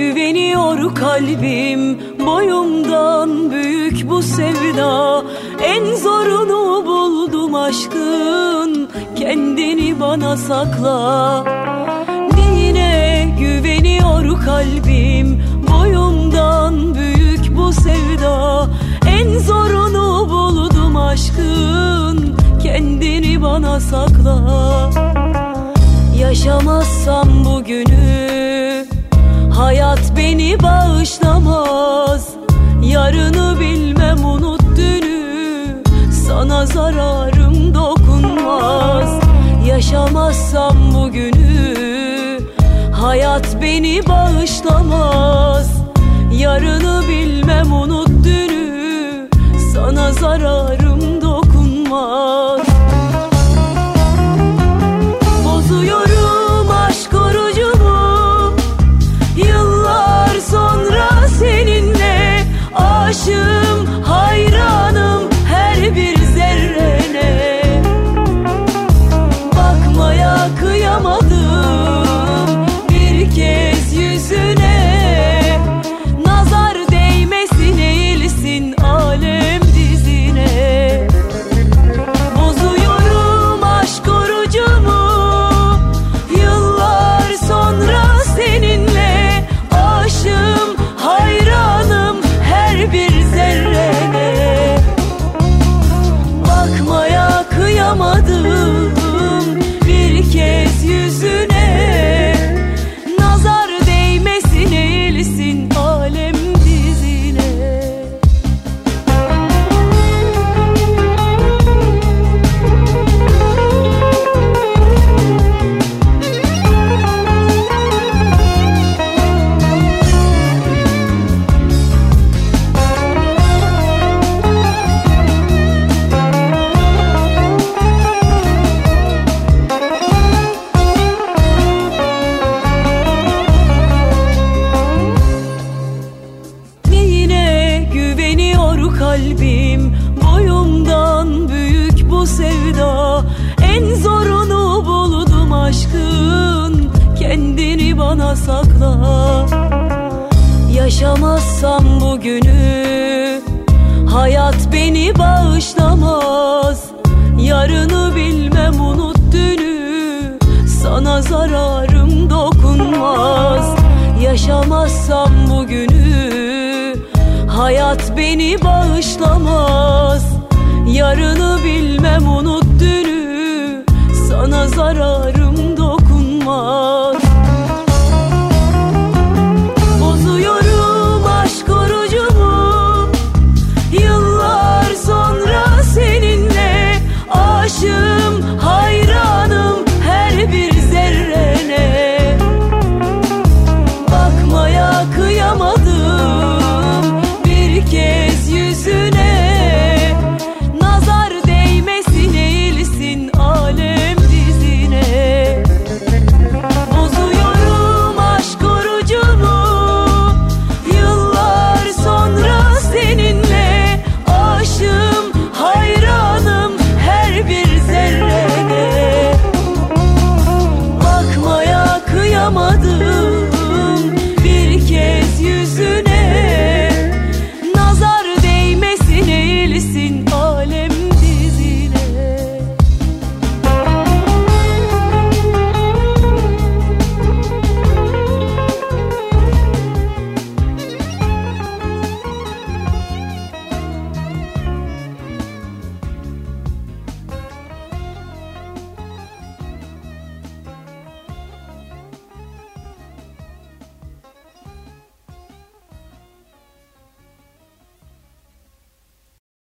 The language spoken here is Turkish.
Bilmiyor kalbim boyumdan büyük bu sevda. En zorunu buldum aşkın kendini bana sakla. Dine güveniyor kalbim boyumdan büyük bu sevda. En zorunu buldum aşkın kendini bana sakla. Yaşamazsam bugünü Hayat beni bağışlamaz. Yarını bilmem unut dünü. Sana zararım dokunmaz. Yaşamazsam bugünü. Hayat beni bağışlamaz. Yarını bilmem unut dünü. Sana zararım dokunmaz sakla. Yaşamazsam bugünü Hayat beni bağışlamaz. Yarını bilmem unut dünü Sana zararım dokunmaz. Yaşamazsam bugünü Hayat beni bağışlamaz. Yarını bilmem unut dünü Sana zararım